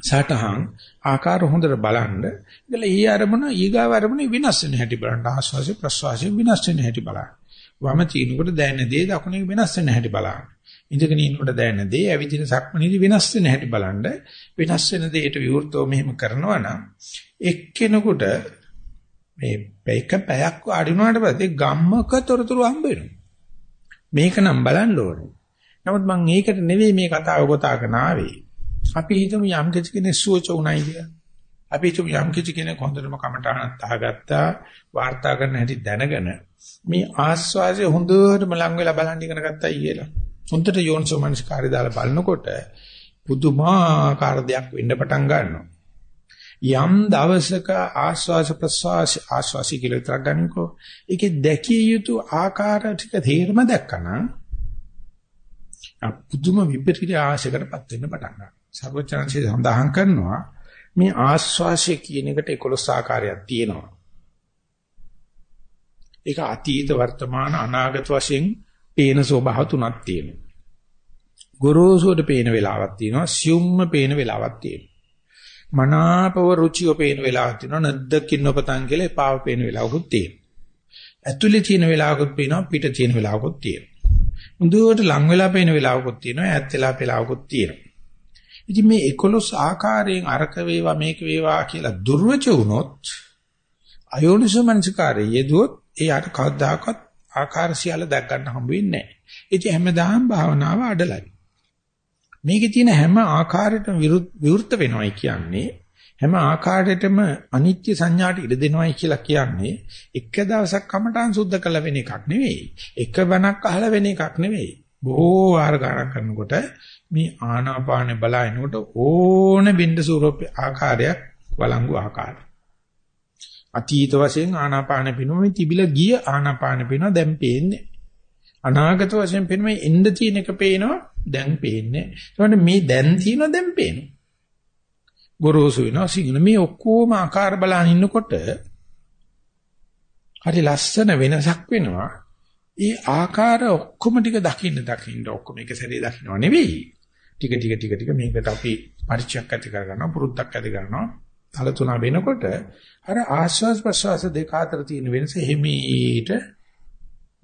සටහන් ආකාර හොඳට බලන්න. ඒකල ඊ අරමුණ ඊගාව අරමුණ විනාශ වෙන හැටි බලන්න. ආස්වාසිය ප්‍රස්වාසිය විනාශ වෙන හැටි බලන්න. වම තිනකොට දැනෙන දේ දකුණේ වෙනස් වෙන හැටි බලන්න. ඉඳගෙන ඉන්නකොට දැනෙන දේ ඇවිදින සක්මනේදී වෙනස් වෙන හැටි බලන්න. වෙනස් වෙන දෙයට විවෘතව මෙහෙම කරනවා නම් එක්කෙනෙකුට මේ එක පැයක් වාඩි වුණාට පස්සේ ගම්මක තොරතුරු හම්බ වෙනවා. මේක නම් බලන්න ඕනේ. නමුත් මම ඒකට නෙවෙයි මේ කතාව ගොතාගෙන ආවේ. අපි හිතමු යම් කිසි කෙනෙක් සුවච උණයි කියලා. අපි හිතමු යම් කිසි කෙනෙක් හොඳටම කමටහනක් අහගත්තා, වාර්තා කරන හැටි දැනගෙන මේ ආස්වාදය හොඳටම ලඟ වෙලා බලන් ඉගෙන ගත්තා කියලා. හොඳට යෝන්සෝ මනස්කාරය දාලා බලනකොට පුදුමාකාර දෙයක් වෙන්න පටන් ගන්නවා. යම් දවසක ආස්වාස ප්‍රසවාස ආස්වාසි කියලා විතරක් ගන්නකෝ. ඒකේ දැකිය යුතු ආකාර ටික තේරම දැක්කනම් පුදුම විපරීත ආශයකටපත් වෙන්න පටන් ගන්නවා. සර්වචනංශය සඳහන් කරනවා මේ ආස්වාසය කියන එකට 11 ආකාරයක් තියෙනවා. ඒක අතීත වර්තමාන අනාගත වශයෙන් පේන ස්වභාව තුනක් තියෙනවා. ගොරෝසුවට පේන වෙලාවක් තියෙනවා, සියුම්ම පේන වෙලාවක් තියෙනවා. මනාපව රුචිය පේන වෙලාවක් තියෙනවා, නැද්දකින් නොපතන් කියලා එපාව පේන වෙලාවකුත් තියෙනවා. ඇතුලේ තියෙන වෙලාවකුත් පේනවා, පිට තියෙන වෙලාවකුත් තියෙනවා. මුදුවට ලං වෙලා පේන වෙලාවකුත් තියෙනවා, ඈත් වෙලා පේලාවකුත් තියෙනවා. ඉතින් මේ 11 ආකාරයෙන් අරක වේවා මේක වේවා කියලා දුර්වච වුණොත් අයෝනිසෝ මනසිකාරය යෙදුවොත් එයාට කවදාකවත් ආකාර සියල්ල දැක් ගන්න හම්බ වෙන්නේ නැහැ. ඉතින් හැමදාම භාවනාව අඩලයි. මේකේ තියෙන හැම ආකාරයකටම විවෘත වෙනවයි කියන්නේ හැම ආකාරයකටම අනිත්‍ය සංඥාට ඉඩ දෙනවයි කියලා කියන්නේ එක දවසක් කමටහන් සුද්ධ කළ වෙන එකක් නෙවෙයි. එක බණක් අහලා වෙන එකක් නෙවෙයි. බොහෝ වාර ගණන් කරනකොට මේ ආනාපාන බලනකොට ඕන බින්ද ස්වරූප ආකාරයක් වළංගු ආකාරය. අතීත වශයෙන් ආනාපාන පිනුමේ තිබිලා ගිය ආනාපාන පිනුම දැන් පේන්නේ. අනාගත වශයෙන් පිනුමේ එන්න තියෙන එක පේනවා දැන් පේන්නේ. ඒකට මේ දැන් තියෙන දැන් පේනවා. ගොරෝසු වෙනවා සිංහල මේ ඔක්කොම ආකාර බලන ඉන්නකොට හරි ලස්සන වෙනසක් වෙනවා. ඒ ආකාර ඔක්කොම ටික දකින්න දකින්න ඔක්කොම එක සැරේ දකින්නව නෙවෙයි. ටික ටික ටික ටික මේකට අපි පරිචයක් ඇති කරගන්නවා පුරුද්දක් ඇති කරනවා. තල තුන වෙනකොට අර ආශ්වාස ප්‍රශ්වාස දෙක අතර තියෙන වෙනස හිමීට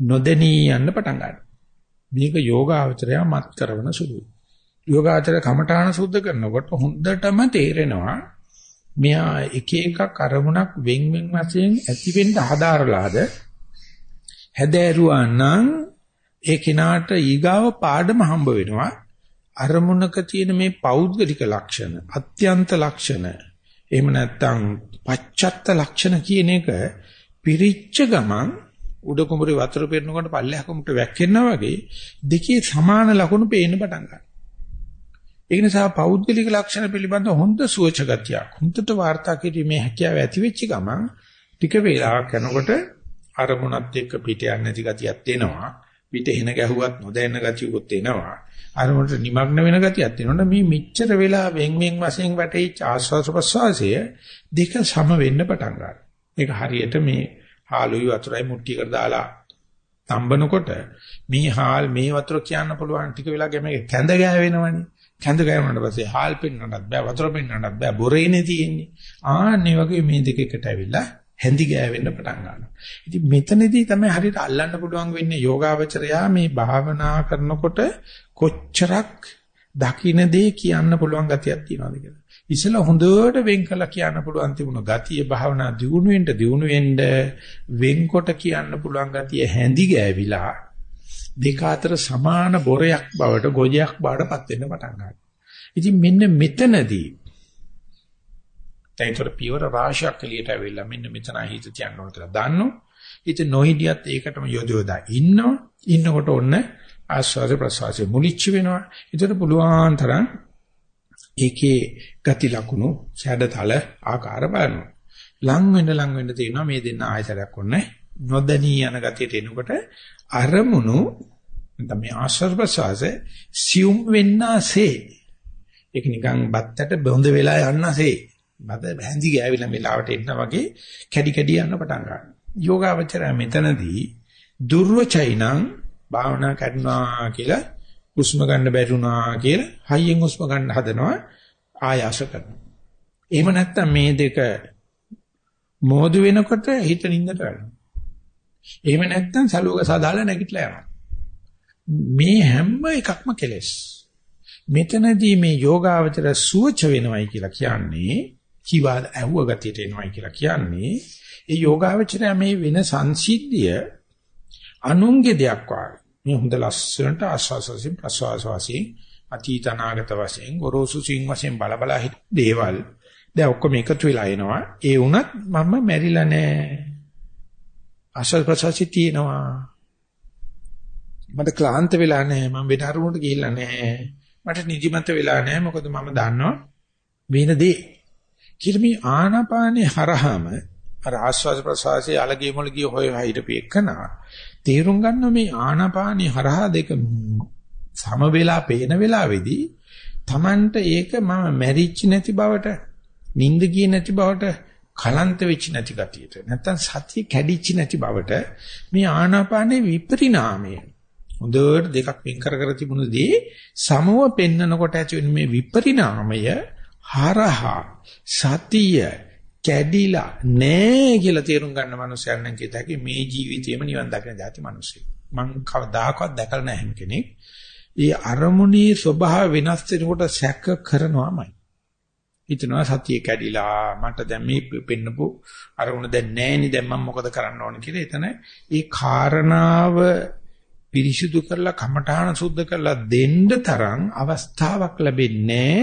නොදෙනී යන්න පටන් ගන්නවා. මේක යෝගාචරය මත් කරන සුළුයි. යෝගාචර කමඨාන සුද්ධ කරනකොට හොඳටම තේරෙනවා මෙයා එක එකක් අරමුණක් වෙන් වෙන් වශයෙන් ඇති වෙන්න හදාරලාද හැදෑරුවා නම් ඒ කිනාට ඊගාව පාඩම හම්බ වෙනවා අරමුණක තියෙන මේ පෞද්ගලික ලක්ෂණ අත්‍යන්ත ලක්ෂණ එහෙම නැත්නම් පච්චත්ත ලක්ෂණ කියන එක පිරිච්ච ගමන් උඩ කුඹුරේ වතුර පෙරනකොට පල්ලෙහා කුඹුරට වැක්කෙනා වගේ දෙකේ සමාන ලක්ෂණ පේන්න පටන් ගන්නවා. ඒ නිසා පෞද්ගලික ලක්ෂණ පිළිබඳ හොඳ සුවච ගතියක් හොඳට වාර්තා කිරීමේ හැකියාව ඇති වෙච්ච ගමන් ටික වේලාවක් යනකොට අරමුණත් එක්ක පිට යන්නේ නැති ගතියක් එනවා. පිට එන ගැහුවත් නොදැන්න ගතියකුත් එනවා. අරමුණට নিমগ্ন වෙන ගතියක් එනකොට මේ මෙච්චර වෙලා වෙන් වෙන් වශයෙන් වැටෙච්ච ආස්වාස ප්‍රසවාසය දෙක සම වෙන්න පටන් ගන්නවා. මේක හරියට මේ හාලුයි වතුරයි මුට්ටියකට දාලා තම්බනකොට මේ හාල් මේ වතුර කියන්න පුළුවන් ටික වෙලා ගැමේ කැඳ ගෑවෙනවනේ. කැඳ ගෑවුනට පස්සේ හාල් පෙන්වන්නත් බෑ වතුර පෙන්වන්නත් බෑ බොරේනේ තියෙන්නේ. ආන්නේ වගේ මේ දෙකකට ඇවිල්ලා හැඳි ගෑවෙන්න පටන් ගන්නවා. ඉතින් මෙතනදී තමයි හරියට අල්ලන්න පුළුවන් වෙන්නේ යෝගාවචරයා මේ භාවනා කරනකොට කොච්චරක් දකින්න දේ කියන්න පුළුවන් ගතියක් තියනවාද කියලා. ඉතල හොඳට වෙන් කළා කියන්න පුළුවන් තිබුණ ගතිය භාවනා දියුණු වෙන්න දියුණු වෙන්න වෙන්කොට කියන්න පුළුවන් ගතිය හැඳි ගෑවිලා දෙක අතර සමාන බොරයක් බවට ගොජයක් බවට පත් වෙන්න පටන් ගන්නවා. ඉතින් මෙන්න මෙතනදී දැන් ඒතර පියවර රාශියක් එළියට ඇවිල්ලා මෙන්න මෙතන හිත තියන්න ඕන කියලා දන්නෝ. ඉතින් නොහිටියත් ඒකටම යොදවලා ඉන්නවා. ඉන්නකොට ඔන්න ආස්වාද ප්‍රසවාසය මුලිච්ච වෙනවා. ඒතර පුළුවන් තරම් ඒකේ ගති ලකුණු ඡඩතල ආකාර බලනවා. ලං වෙන්න ලං වෙන්න තියෙනවා මේ දෙන්න ආයතරයක් ඔන්නේ. නොදැනී යන ගතියට එනකොට අරමුණු නැත්නම් මේ ආස්වාද ප්‍රසවාසය සියුම් වෙන්නසේ ඒක නිකන් බත්තට බොඳ වෙලා යන්නසේ බද බැඳි ගෑවිලා මෙලාවට එන්න වගේ කැඩි කැඩි යන්න පටන් ගන්නවා. යෝගාවචරය මෙතනදී දුර්වචයිනං භාවනා කරනවා කියලා හුස්ම ගන්න බැරුණා කියලා හයියෙන් හුස්ම ගන්න හදනවා. ආයාස කරනවා. එහෙම නැත්නම් මේ දෙක මෝදු වෙනකොට හිත නින්දට වැටෙනවා. එහෙම නැත්නම් සලුවක සදාලා නැගිටලා යනවා. මේ හැම එකක්ම කෙලෙස්. මෙතනදී මේ යෝගාවචර සුවච වෙනවයි කියලා කියන්නේ කිවා ඇහුව ගතියට එනවයි කියලා කියන්නේ ඒ යෝගාවචරය මේ වෙන සංසිද්ධිය අනුන්ගේ දෙයක් වාගේ. මේ හොඳ ලස්සනට ආස්වාසයෙන් ප්‍රසවාසයෙන් අතීත අනාගත වශයෙන් ගොරෝසු සිං වශයෙන් බල බල හිට දේවල් දැන් ඔක්කොම එකතු වෙලා එනවා. ඒ වුණත් මම මැරිලා නෑ. ආස්වාද ප්‍රසවාසී තියෙනවා. මට ක්ලාන්ත වෙලා නෑ. මම වෙන අරමුණට ගිහිල්ලා නෑ. මට නිදිමත වෙලා නෑ. මොකද මම දන්නවා වෙන දේ. කියලා මේ ආනාපානේ හරහාම අර ආස්වාද ප්‍රසවාසයේ අලගේ මොළගේ හොය හිටපු එකනා තේරුම් ගන්න මේ ආනාපානි හරහා දෙක සම වෙලා පේන වෙලාවේදී Tamanට ඒක මම මැරිච්ච නැති බවට නිින්ද ගියේ නැති බවට කලන්ත වෙච්ච නැති ගතියට නැත්තම් සතිය කැඩිච්ච නැති බවට මේ ආනාපානයේ විපරිණාමය. හොඳට දෙකක් වෙන් කර කර තිබුණදී සමව පෙන්නකොට ඇති වෙන මේ විපරිණාමය හරහා සතිය කැඩිලා නෑ කියලා තේරුම් ගන්න මනුස්සයන් නම් කියත හැකි මේ ජීවිතේම නිවන් දකින જાති මිනිස්සෙක්. මං කවදාකවත් දැකලා නැහැ හැම කෙනෙක්. ඒ අරමුණේ ස්වභාව වෙනස් වෙනකොට සැක කරනවාමයි. හිතනවා සතිය කැඩිලා මට දැන් මේ පෙන්නපු අරමුණ දැන් නැහෙනි දැන් මම මොකද කරන්න ඕන කියලා එතන ඒ කාරණාව පිරිසිදු කරලා කමඨාන සුද්ධ කරලා දෙන්න තරම් අවස්ථාවක් ලැබෙන්නේ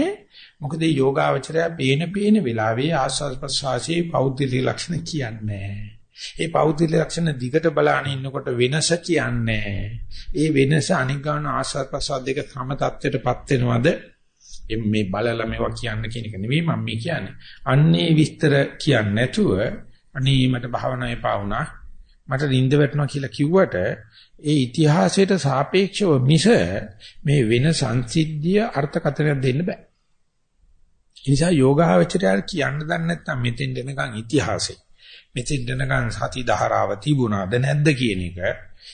මොකද මේ යෝගාවචරය පේන පේන වෙලාවේ ආස්වාද ප්‍රසවාසයේ පෞද්ගලික ලක්ෂණ කියන්නේ. ඒ පෞද්ගලික ලක්ෂණ දිගට බලාන ඉන්නකොට වෙනස කියන්නේ. ඒ වෙනස අනික් ගන්න ආස්වාද ප්‍රසවාස දෙක සම තත්ත්වයටපත් වෙනවද? මේ බලලා මේවා කියන්න කියන එක නෙවෙයි මම මේ කියන්නේ. අන්නේ විස්තර කියන්නේ නැතුව අනේ මට භාවනාවේ පාවුණා මට නිින්ද වැටුණා කියලා කිව්වට ඒ ඉතිහාසයට සාපේක්ෂව මිස මේ වෙන සංසිද්ධිය අර්ථකථනයක් දෙන්න බෑ. ඒ නිසා යෝගාවචරය කියන්න දන්නේ නැත්නම් මෙතෙන් දෙනකන් ඉතිහාසෙ. මෙතෙන් දෙනකන් සති ධාරාව තිබුණාද නැද්ද කියන එක.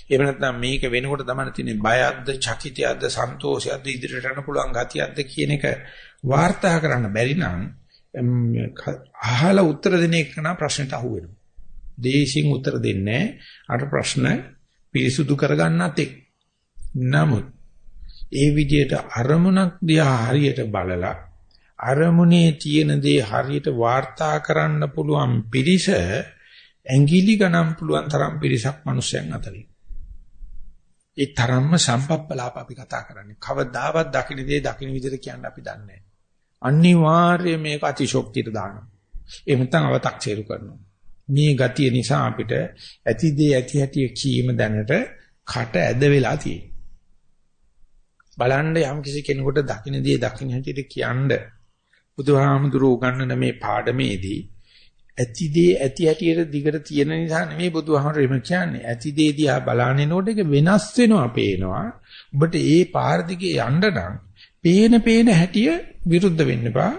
එහෙම නැත්නම් මේක වෙනකොට තමයි තියෙන්නේ බයද්ද, චකිතයක්ද, සන්තෝෂයක්ද, ඉදිරියට යන්න පුළුවන් ගතියක්ද කියන එක වාර්තා කරන්න බැරි නම් අහලා උත්තර දෙන එක නා ප්‍රශ්නට අහු වෙනවා. දේශින් උත්තර දෙන්නේ අර ප්‍රශ්න පිරිසුදු කරගන්නත් එක්. නමුත් ඒ විදිහට අරමුණක් දිහා හරියට බලලා අරමුණේ තියෙන දේ හරියට වාර්තා කරන්න පුළුවන් පිරිස ඇඟිලි ගණන් පුළුවන් තරම් පිරිසක් මිනිස්යන් අතරින්. ඒ තරම්ම සම්පප්පලාප අපි කතා කරන්නේ. කවදාවත් දකින්න දේ දකින්න විදිහට කියන්න අපි දන්නේ නැහැ. අනිවාර්යයෙන් මේක අතිශෝක්තියට දානවා. එහෙම නැත්නම් අව탁සේරු කරනවා. මේ ගතිය නිසා අපිට ඇති දේ ඇති හැටි කීම දැනට කට ඇද වෙලා තියෙනවා. බලන්න යම් කිසි කෙනෙකුට දකින්න දේ දකින්න හැටියට කියන්නේ බුදුහාමුදුරුවෝ උගන්වන මේ පාඩමේදී ඇතිදේ ඇති හැටියට දිගට තියෙන නිසා නෙමෙයි බුදුහාමුදුරුවෝ එහෙම කියන්නේ. ඇතිදේ දිහා බලාගෙනනකොට ඒක වෙනස් වෙනවා පේනවා. ඔබට ඒ පාර දිගේ යන්න නම් පේන පේන හැටිය විරුද්ධ වෙන්න බා.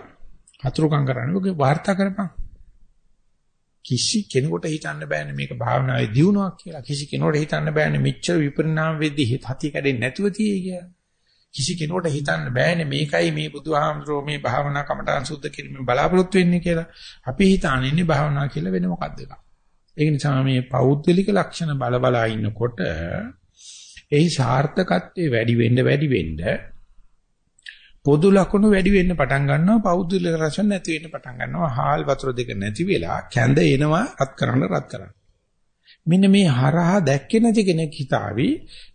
හතුරුකම් කරන්න ඔගේ වාර්තා කරපන්. කිසි කෙනෙකුට හිතන්න බෑනේ මේක භාවනාවේ දියුණුවක් කියලා. කිසි කෙනෙකුට හිතන්න බෑනේ මෙච්චර විපරිණාම වෙද්දී හිත කැඩෙන්නේ නැතුව තියෙයි කියලා. කිසි කෙනෙකුට හිතන්න බෑනේ මේකයි මේ බුදුහාමුදුරුවෝ මේ භාවනා කමඨාන් සුද්ධ කිරීමෙන් බලාපොරොත්තු වෙන්නේ කියලා. අපි හිතාන ඉන්නේ භාවනා කියලා වෙන මොකක්ද ඒක. ඒක නිසා මේ පෞද්ගලික ලක්ෂණ බල බලා ඉන්නකොට එහි සාර්ථකත්වයේ වැඩි වෙන්න වැඩි වෙන්න පොදු ලක්ෂණ වැඩි වෙන්න පටන් ගන්නවා පෞද්ගලික රසන් නැති වෙන්න පටන් ගන්නවා හාල් වතුර දෙක නැති වෙලා කැඳ එනවා රත් කරන්න රත් කරන්න මෙන්න මේ හරහා දැක්කේ නැති කෙනෙක් හිතාවි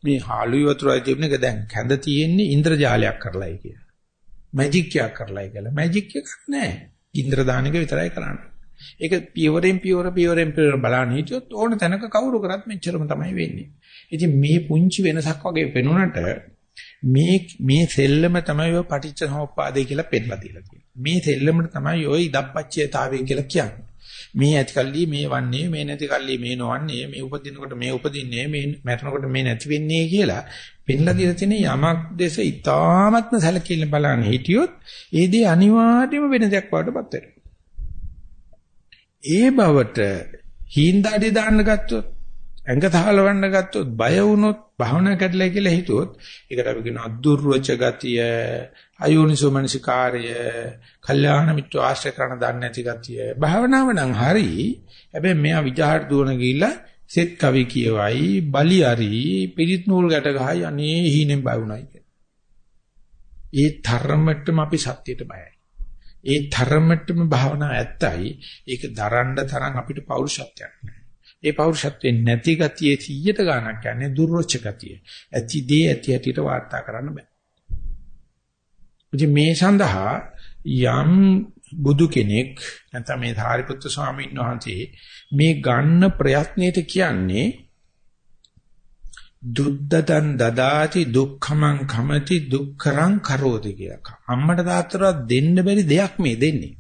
මේ හාලුයි වතුරයි තිබුණ එක දැන් කැඳ තියෙන්නේ ඉන්ද්‍රජාලයක් කරලායි කියලා. මැජික් එකක් කරලායි කියලා. මැජික් එකක් නැහැ. ඉන්ද්‍ර දාන එක විතරයි කරන්නේ. ඒක පියවරෙන් පියවර පියවරෙන් පියවර බලන්න හිටියොත් ඕන තැනක කවුරු කරත් මෙච්චරම තමයි වෙන්නේ. ඉතින් මේ පුංචි වෙනසක් වගේ වෙනුනට මේ මේ සෙල්ලම තමයි ඔය පටිච්ච සමුප්පාදේ කියලා පෙන්නලා දීලා තියෙන්නේ. මේ සෙල්ලමට තමයි ඔය ඉදප්පච්චයතාවය කියලා කියන්නේ. මේ ඇති කල්ලි මේ වන්නේ මේ නැති කල්ලි මේ නොවන්නේ මේ උපදිනකොට මේ උපදින්නේ මේ මැරෙනකොට මේ නැති වෙන්නේ කියලා පෙන්ලා දීලා තියෙන යමක් දෙස ඊ타ත්ම සැලකිල්ල බලන්න හිටියොත් ඒ දේ අනිවාර්යයෙන්ම වෙන දෙයක් වඩටපත් වෙනවා. ඒ බවට හිඳාඩි දාන්න ගත්තොත් ඇඟ තහලවන්න ගත්තොත් බය වුණොත් භාවනා කැඩලා කියලා හිතුවොත් ඒකට අපි කියනවා දුර්වච ගතිය, අයෝනිසෝ මනසිකාර්ය, කල්යාණ මිත්‍ර ආශ්‍රය කරන දන්නේ නැති ගතිය. භාවනාව නම් හරි. හැබැයි මෙයා විජහාට දුවන ගිහිල්ලා සෙත් කවි කියවයි, බලි හරි, පිරිත් නූල් ගැට ගහයි අනේ හීනෙන් බය වුණයි කියලා. ඒ තරමටම අපි සත්‍යයට බයයි. ඒ තරමටම භාවනාව ඇත්තයි. ඒක දරන්න තරම් අපිට පෞරුෂත්වයක් නැහැ. ඒ පෞරුෂත්වෙන් නැති ගතියේ 100ට ගණක් යන්නේ දුර්වච ගතිය. ඇති දේ ඇති හැටියට වාර්තා කරන්න බෑ. ඉතින් මේ සඳහා යම් බුදු කෙනෙක් නැත්නම් මේ ධාරිපුත්‍ර ස්වාමීන් වහන්සේ මේ ගන්න ප්‍රයත්නයේට කියන්නේ දුද්දතන් දදාති දුක්ඛමං කමති දුක්ඛරං කරෝති කියලා. අම්මට තාත්තට දෙන්න බැරි දෙයක් මේ දෙන්නේ.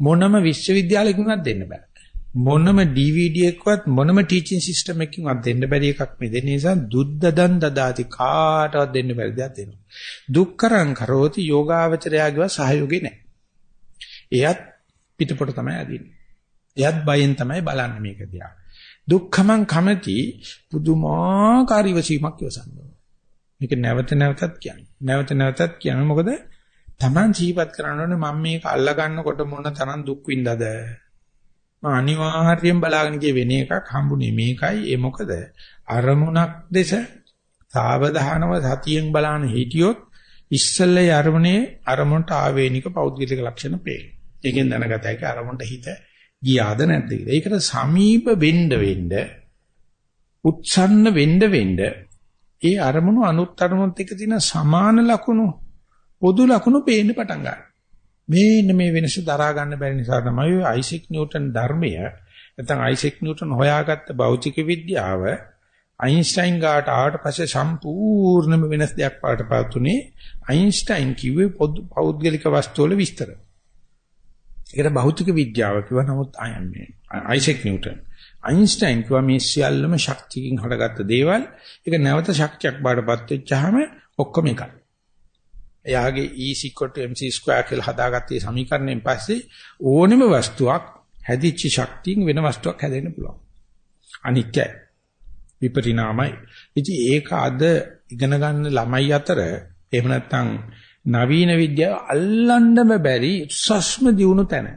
මොනම විශ්වවිද්‍යාලයකින්වත් දෙන්න බෑ. මොනම DVD එකවත් මොනම ටීචින් සිස්ටම් එකකින්වත් දෙන්න බැරි එකක් මේ දෙන නිසා දුද්දදන් දදාති කාටවත් දෙන්න බැරි දෙයක් දෙනවා. දුක්කරං කරෝති යෝගාවචරයාගේව සහයෝගේ නැහැ. එයත් පිටපොට තමයි අදින්නේ. එයත් බයෙන් තමයි බලන්නේ මේක දිහා. දුක්ඛමං කමති පුදුමාකාර ඉවසීමක් යොසනවා. මේක නැවත නැවතත් කියන්නේ. නැවත නැවතත් කියන්නේ මොකද? Taman ජීවත් කරනකොට මම මේක අල්ලා ගන්නකොට මොන තරම් දුක් විඳද අනිවාර්යයෙන් බලාගෙන ගිය වෙන එකක් හම්බුනේ මේකයි ඒ මොකද අරමුණක් දෙස සාවධානව සතියෙන් බලන හිටියොත් ඉස්සල්ලේ අරමුණේ අරමුණට ආවේනික පෞද්ගලික ලක්ෂණ පේන. ඒකෙන් දැනගත හැකි අරමුණට හිත ගියාද නැද්ද කියලා. ඒකට සමීප වෙන්න වෙන්න උත්සන්න වෙන්න වෙන්න ඒ අරමුණු අනුත් අරමුණත් එක්ක තියෙන සමාන ලක්ෂණ පොදු ලක්ෂණ පේන්න පටන් ගන්නවා. මේන්න මේ වෙනස දරා ගන්න බැරි නිසා තමයි අයිසෙක් නිව්ටන් ධර්මය නැත්නම් අයිසෙක් නිව්ටන් හොයාගත්ත භෞතික විද්‍යාව අයින්ස්ටයින් ගාට ආවට පස්සේ සම්පූර්ණම වෙනස් දෙයක් පාටපත් උනේ අයින්ස්ටයින් කිව්වේ පෞද්ගලික වස්තු වල විස්තර. ඒකට භෞතික විද්‍යාව කිව්වා නමුත් අයිසෙක් නිව්ටන් අයින්ස්ටයින් කිව්වා මේ සියල්ලම ශක්තියකින් හටගත්ත දේවල් ඒක නැවත ශක්තියක් බාටපත් වෙච්චාම ඔක්කොම එකයි. එයාගේ E mc2 කියලා හදාගත්තේ සමීකරණයෙන් පස්සේ ඕනෙම වස්තුවක් හැදිච්ච ශක්තියෙන් වෙන වස්තුවක් හැදෙන්න පුළුවන්. අනිත්‍යයි. විපරිණාමයි. ඉතින් ඒක අද ඉගෙන ගන්න ළමයි අතර එහෙම නැත්නම් නවීන විද්‍යාව අල්ලන්නම බැරි උස්සස්ම දියුණු තැන.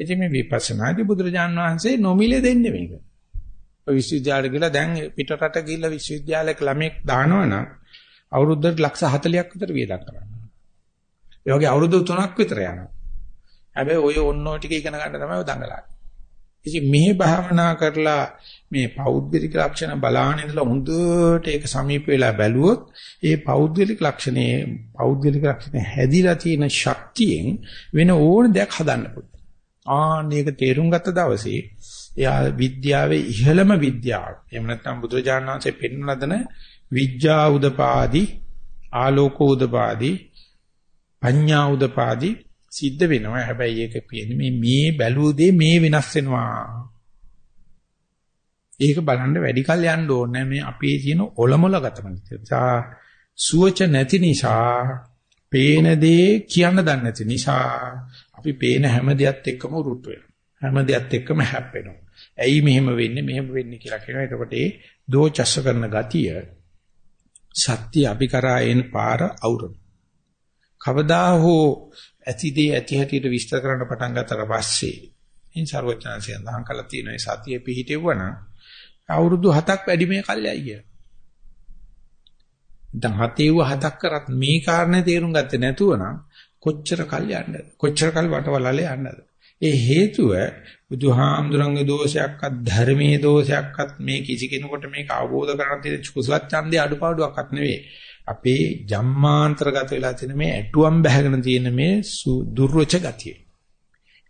ඉතින් මේ විපස්සනාදී බුදුරජාන් වහන්සේ නොමිලේ දෙන්නේ මේක. ඔය විශ්වවිද්‍යාලයට ගිහලා දැන් පිටරට ගිහලා විශ්වවිද්‍යාලයක ළමෙක් දානවනම් අවුරුද්දට ලක්ෂ 40ක් විතර වියදම් කරනවා. ඒ වගේ අවුරුදු 3ක් විතර යනවා. හැබැයි ඔය ඔන්නෝ ටික ඉගෙන ගන්න තමයි ඔය දඟලන්නේ. ඉතින් මෙහි භාවනා කරලා මේ පෞද්ගලික ලක්ෂණ බලාගෙන ඉඳලා හොඳට ඒක සමීප වෙලා බැලුවොත් ඒ පෞද්ගලික ලක්ෂණේ පෞද්ගලික ලක්ෂණ හැදිලා තියෙන ශක්තියෙන් වෙන ඕන දෙයක් හදන්න පුළුවන්. ආන්න ඒක තේරුම් ගත්ත දවසේ එයා විද්‍යාවේ ඉහළම විද්‍යාව. එහෙම නැත්නම් බුදුරජාණන් වහන්සේ පෙන්වන දන විඥා උදපාදි ආලෝක උදපාදි පඤ්ඤා උදපාදි සිද්ධ වෙනවා. හැබැයි ඒක කියන්නේ මේ මේ බැලුව දේ මේ වෙනස් වෙනවා. ඒක බලන්න වැඩි කල් යන්න ඕනේ. මේ අපේ තියෙන ඔලමුල ගතම නිසා සුවච නැති නිසා පේන දේ කියන්න දන්නේ නැති නිසා අපි පේන හැම දෙයත් එක්කම උරුට්ට වෙනවා. හැම දෙයත් එක්කම හැප්පෙනවා. ඇයි මෙහෙම වෙන්නේ මෙහෙම වෙන්නේ කියලා කියනවා. එතකොට ඒ දෝචස්ස කරන ගතිය සත්‍ය අපි කරා එන පාර අවුරුදු. කවදා හෝ ඇතිදී ඇති හැටියට විස්තර කරන්න පටන් ගත්තට පස්සේ ඉන් ਸਰවඥාන්සය සඳහන් කළා තියෙනවා සතිය පිහිටෙවුවනම් අවුරුදු 7ක් වැඩි මේ කල්යයි කිය. දැන් හතේව හතක් කරත් මේ කාරණේ තේරුම් ගත්තේ නැතුව නම් කොච්චර කල් යන්නද? කොච්චර කල් වටවලලේ යන්නද? ඒ හේතුව බුදුහාමුදුරන්ගේ දෝෂයක්වත් ධර්මයේ දෝෂයක්වත් මේ කිසි කෙනෙකුට මේක අවබෝධ කරගන්න තියෙන කුසල ඡන්දේ අඩුපාඩුවක්වත් නෙවෙයි. අපේ ජම්මාන්තරගත වෙලා තියෙන මේ ඇටුවම් බැහැගෙන තියෙන මේ දුර්වච ගතිය.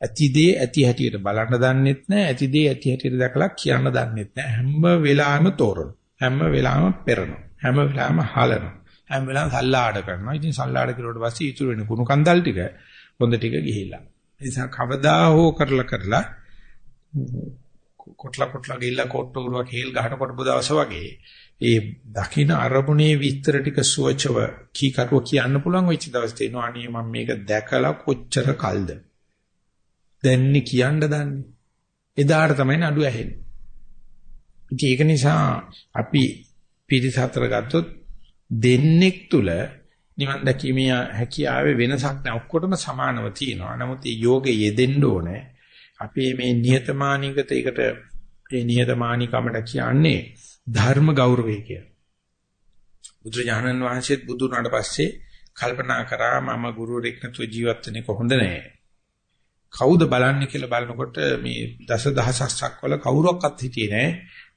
ඇතිදේ ඇති හැටියට බලන්න දන්නෙත් නැහැ. ඇතිදේ ඇති හැටියට දැකලා කියන්න දන්නෙත් නැහැ. හැම වෙලාවෙම තෝරන. හැම වෙලාවෙම පෙරන. හැම වෙලාවෙම හලන. හැම වෙලාවෙම සල්ලාඩ කරනවා. ඉතින් සල්ලාඩ කරුවට පස්සේ ඉතුරු වෙන කුණු කන්දල් ටික හොඳ ටික ගිහිල්ලා. නිසා කවදා හෝ කරලා කරලා කොටලා කොටලා ගිල්ලා කොට්ටෝරුවක් හේල් ගහන කොටපු දවස වගේ ඒ දකින්න අරමුණේ විස්තර ටික සුවචව කීකරුව කියන්න පුළුවන් වෙච්ච දවස් තියෙනවා. අනේ මම මේක දැකලා කොච්චර කල්ද? දැන්නේ කියන්න දන්නේ. එදාට තමයි නඩු ඇහෙන්නේ. ඉතින් ඒක නිසා අපි පිරිස හතර ගත්තොත් දෙන්නෙක් තුල නිවන් දැකීමේ හැකියාවේ වෙනසක් නැහැ. ඔක්කොටම සමානව තියෙනවා. නමුත් මේ යෝගේ යෙදෙන්න ඕනේ. අපි මේ නිහතමානීකත ඒකට මේ නිහතමානීකමට කියන්නේ ධර්ම ගෞරවය කියලා. බුදුරජාණන් වහන්සේත් බුදු වුණාට පස්සේ කල්පනා කරා මම ගුරුවරෙක් නැතුව ජීවත් වෙන්නේ කොහොඳ නැහැ. කවුද බලන්නේ කියලා බලනකොට මේ දසදහසක් වල කවුරක්වත් හිටියේ නැහැ.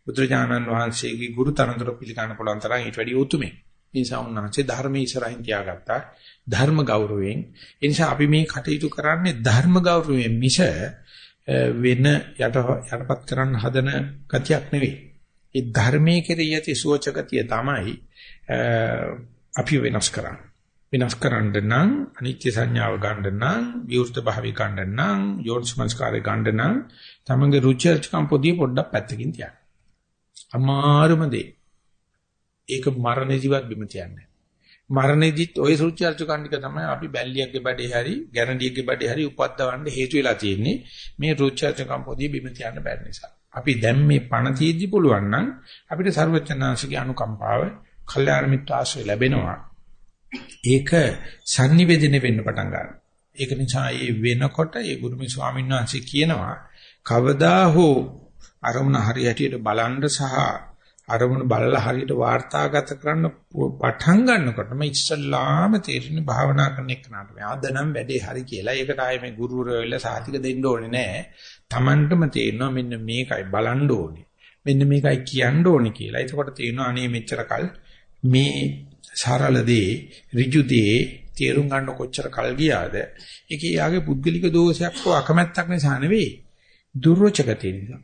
බුදුරජාණන් වහන්සේගේ ගුරු තනතුර පිළිගන්න පුළුවන් තරම් ඊට වැඩි උතුමේ. ඒ නිසා උන්වහන්සේ ධර්මයේ ඉස්සරහින් තියාගත්තා. ධර්ම ගෞරවයෙන්. ඒ නිසා අපි මේ කටයුතු කරන්නේ ධර්ම ගෞරවයෙන් මිස වෙන යට යටපත් කරන්න හදන ගතියක් නෙවෙයි. ඒ ධර්මයේ කෙරෙහි ඇති සුවචකතිය තමයි අපි වෙනස් කරන්නේ. වෙනස් කරන්න නම් අනිත්‍ය සංඥාව ගන්න නම් විවෘත භාවය ගන්න නම් යෝනිසමස්කාරය ගන්න නම් තමන්ගේ රුචර්ජකම් පොඩි පොඩ්ඩක් පැත්තකින් තියන්න. අමාරුම දේ. ඒක මරණෙදිවත් බිම තියන්නේ. මරණෙදිත් ওই සුචර්ච කණ්ඩික තමයි අපි බැල්ලියක්ගේ බඩේ හරි ගැරන්ඩියක්ගේ බඩේ හරි උපද්දවන්න හේතු වෙලා තියෙන්නේ. මේ රුචර්ච කම්පෝදී බිම තියන්න බැරි නිසා. අපි දැන් මේ පණ තීද්දි පුළුවන් නම් අපිට ਸਰවචනාංශගේ අනුකම්පාව, කල්යාණ මිත්‍ර ආශ්‍රය ලැබෙනවා. ඒක sannivedana වෙන්න පටන් ගන්නවා. ඒක නිසා ඒ වෙනකොට ඒ ගුරුමි ස්වාමීන් වහන්සේ කියනවා කවදා හෝ අරමුණ හරියටියට බලන්න සහ අරමුණ බලලා හරියට වාර්තාගත කරන්න පටන් ගන්නකොටම ඉස්සල්ලාම තේරෙන භාවනා කරන එක නට මේ ආද නම් වැඩේ හරි කියලා. ඒකට ආයේ මේ ගුරුවරයෝ වෙලා සාතික දෙන්න ඕනේ නැහැ. Tamanටම තේරෙනවා මෙන්න මේකයි බලන්න ඕනේ. මෙන්න මේකයි කියන්න ඕනේ කියලා. එතකොට තේරෙනවා අනේ මෙච්චර කල් මේ සරල දේ, ඍජු දේ තේරුම් ගන්න කොච්චර කල් ගියාද? ඒකේ යාගේ පුද්ගලික දෝෂයක් හෝ අකමැත්තක් නිසා නෙවෙයි. දුර්වච ගතිය නිසා.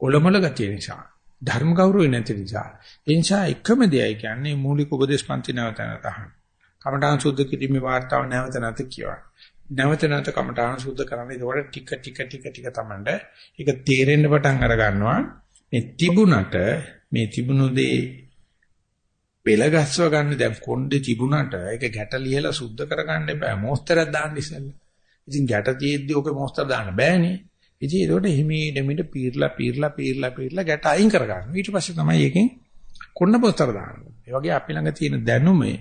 ඔලොමල ගතිය නිසා. ධර්ම ගෞරවය නැති නිසා. ඒ නිසා එකම දෙයයි කියන්නේ මූලික උපදේශ පන්ති නැවත නැවත අහන්න. කමඨාන් සුද්ධ කිරීමේ වාර්තාව නැවත නැවත කියවන්න. නැවත නැවත කමඨාන් සුද්ධ කරන්නේ ඒකට ටික ටික ටික ටික තමන්ට ඒක තේරෙන්න පටන් අර ගන්නවා. මේ තිබුණට මේ තිබුණු දේ පෙළ ගස්ව ගන්න දැන් කොණ්ඩේ තිබුණාට ඒක ගැට ලියලා සුද්ධ කරගන්න බෑ මොස්තරයක් දාන්න ඉස්සෙල්ලා. ඉතින් ගැට තියෙද්දි ඔක මොස්තර දාන්න බෑනේ. ඉතින් ඒකට හිමීට මිට පීර්ලා පීර්ලා පීර්ලා පීර්ලා ගැට අයින් කරගන්න. ඊට පස්සේ තමයි ඒකෙන් කොණ්ඩ මොස්තර දාන්නේ. ඒ වගේ අපි ළඟ තියෙන දැනුමේ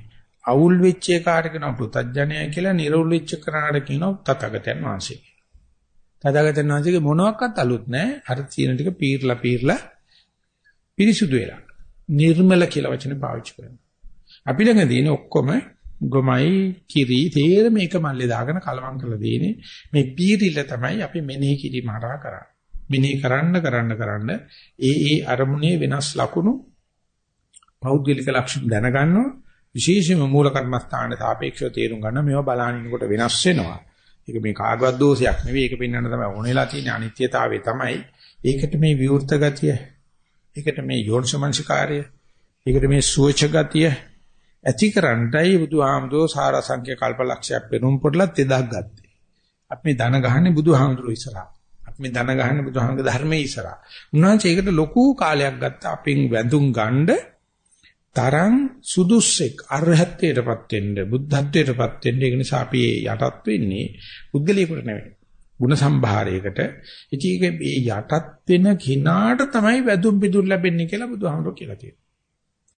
අවුල් වෙච්ච එකාට කියනවා පෘතජ්ජනය කියලා නිර්වුල් වෙච්ච කරාට කියනවා තථාගතයන් වහන්සේ. තථාගතයන් වහන්සේගේ මොනවත් අලුත් නැහැ. අර තියෙන ටික පීර්ලා පීර්ලා පිරිසුදු වෙලා. නිර්මල කියලා වචනේ පාවිච්චි කරනවා. අපි ළඟ තියෙන ඔක්කොම ගොමයි කිරි තේර මේක මල්ලේ දාගෙන කලවම් කරලා දෙන්නේ. මේ පීරිල තමයි අපි මෙනෙහි කිරීම හරහා කරන්නේ. මෙනෙහි කරන්න කරන්න කරන්න ඒ ඒ අරමුණේ වෙනස් ලකුණු පෞද්ගලික ලක්ෂණ දැනගන්නවා. විශේෂයෙන්ම මූල කර්මස්ථානට සාපේක්ෂව තේරුම් ගන්න මේවා බලහිනකොට වෙනස් වෙනවා. ඒක මේ කාගවත් දෝෂයක් නෙවෙයි. ඒක පෙන්වන්න තමයි ඕනෙලා තියෙන අනිත්‍යතාවය තමයි. ඒකට මේ විවෘත ගතිය. ඒකට මේ යෝනිසමංසකාරය, ඒකට මේ සුවච ගතිය. ඇතිකරන්නයි බුදුහාමුදුරෝ සාරසංඛ්‍ය කල්පලක්ෂයක් පෙනුම් පොඩලත් එදා ගත්තේ. අපි මේ ධන ගහන්නේ බුදුහාමුදුරෝ ඉස්සරහා. අපි මේ ධන ගහන්නේ බුදුහාමුදුරගේ ධර්මයේ ඉස්සරහා. උන්වහන්සේ ඒකට ලොකු කාලයක් ගත්තා අපෙන් වැඳුම් ගන්න තරම් සුදුස්සෙක් අරහත්ත්වයටපත් වෙන්න බුද්ධත්වයටපත් වෙන්න ඒ නිසා අපි යටත් වෙන්නේ පුද්ගලියෙකුට නෙවෙයි ಗುಣ සම්භාරයකට. ඉතින් මේ යටත් වෙන කිනාට තමයි වැදුම් පිදුම් ලැබෙන්නේ කියලා බුදුහාමුදුරුවෝ කියලා තියෙනවා.